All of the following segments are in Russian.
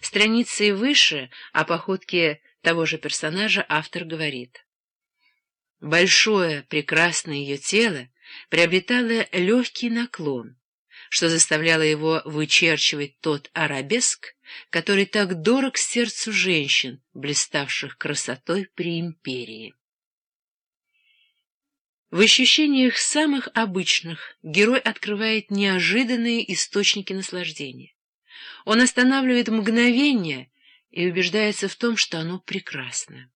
Страницей выше о походке того же персонажа автор говорит. Большое, прекрасное ее тело приобретало легкий наклон, что заставляло его вычерчивать тот арабеск, который так дорог сердцу женщин, блиставших красотой при империи. В ощущениях самых обычных герой открывает неожиданные источники наслаждения. Он останавливает мгновение и убеждается в том, что оно прекрасно.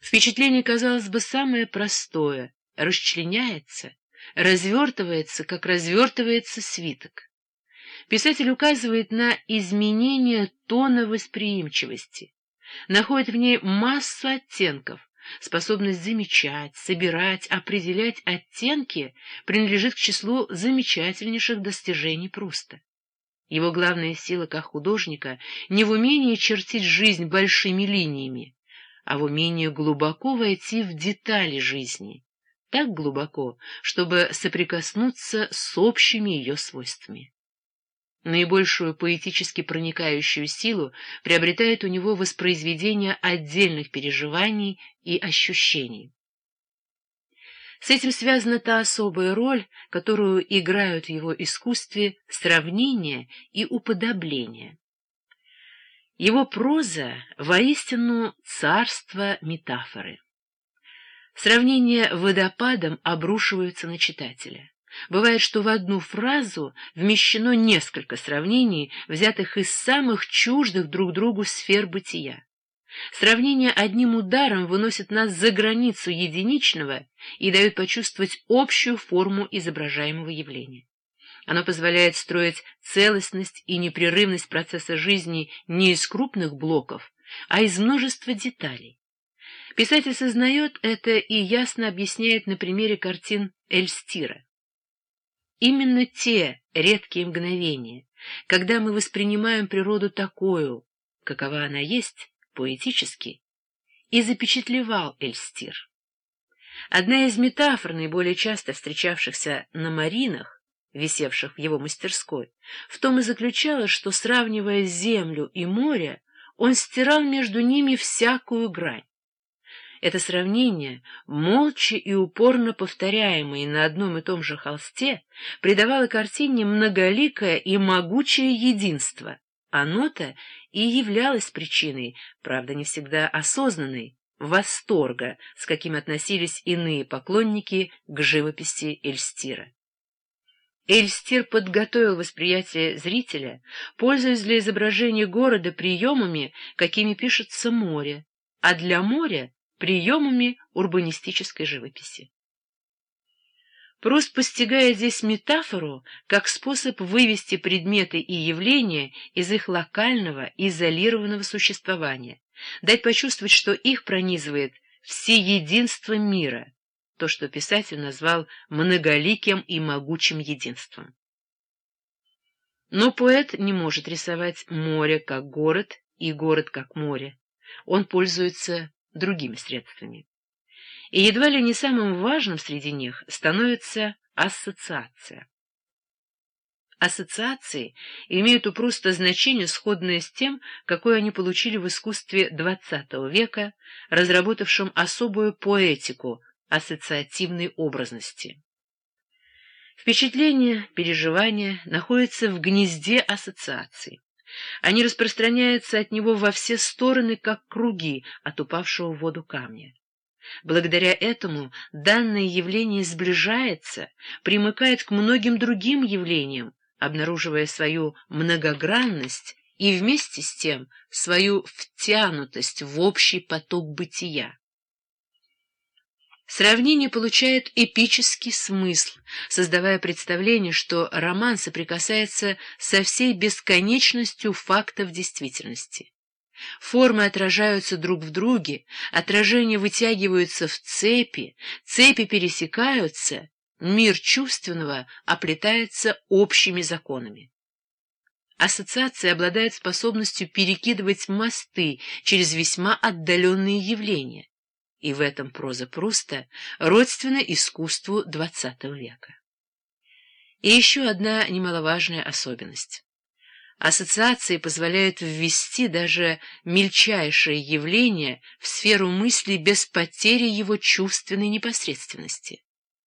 Впечатление, казалось бы, самое простое, расчленяется, развертывается, как развертывается свиток. Писатель указывает на изменение тона восприимчивости, находит в ней массу оттенков, способность замечать, собирать, определять оттенки принадлежит к числу замечательнейших достижений Пруста. Его главная сила как художника не в умении чертить жизнь большими линиями, а в умении глубоко войти в детали жизни, так глубоко, чтобы соприкоснуться с общими ее свойствами. Наибольшую поэтически проникающую силу приобретает у него воспроизведение отдельных переживаний и ощущений. С этим связана та особая роль, которую играют в его искусстве сравнение и уподобление. Его проза воистину царство метафоры. Сравнения водопадом обрушиваются на читателя. Бывает, что в одну фразу вмещено несколько сравнений, взятых из самых чуждых друг другу сфер бытия. Сравнение одним ударом выносит нас за границу единичного и дает почувствовать общую форму изображаемого явления. Оно позволяет строить целостность и непрерывность процесса жизни не из крупных блоков, а из множества деталей. Писатель сознает это и ясно объясняет на примере картин Эльстира. Именно те редкие мгновения, когда мы воспринимаем природу такую, какова она есть, поэтически, и запечатлевал Эльстир. Одна из метафор, наиболее часто встречавшихся на маринах, висевших в его мастерской, в том и заключалась, что, сравнивая землю и море, он стирал между ними всякую грань. Это сравнение, молча и упорно повторяемое на одном и том же холсте, придавало картине многоликое и могучее единство. Оно-то и являлось причиной, правда, не всегда осознанной, восторга, с каким относились иные поклонники к живописи Эльстира. Эльстир подготовил восприятие зрителя, пользуясь для изображения города приемами, какими пишется море, а для моря приемами урбанистической живописи. Пруст постигает здесь метафору как способ вывести предметы и явления из их локального, изолированного существования, дать почувствовать, что их пронизывает все единство мира, то, что писатель назвал многоликим и могучим единством. Но поэт не может рисовать море как город и город как море. Он пользуется другими средствами. И едва ли не самым важным среди них становится ассоциация. Ассоциации имеют у Пруста значение, сходное с тем, какое они получили в искусстве XX века, разработавшем особую поэтику ассоциативной образности. Впечатления, переживания находятся в гнезде ассоциаций. Они распространяются от него во все стороны, как круги от упавшего в воду камня. Благодаря этому данное явление сближается, примыкает к многим другим явлениям, обнаруживая свою многогранность и вместе с тем свою втянутость в общий поток бытия. Сравнение получает эпический смысл, создавая представление, что роман соприкасается со всей бесконечностью фактов действительности. Формы отражаются друг в друге, отражения вытягиваются в цепи, цепи пересекаются, мир чувственного оплетается общими законами. Ассоциация обладает способностью перекидывать мосты через весьма отдаленные явления и в этом проза Пруста родственна искусству XX века. И еще одна немаловажная особенность. Ассоциации позволяют ввести даже мельчайшее явление в сферу мысли без потери его чувственной непосредственности.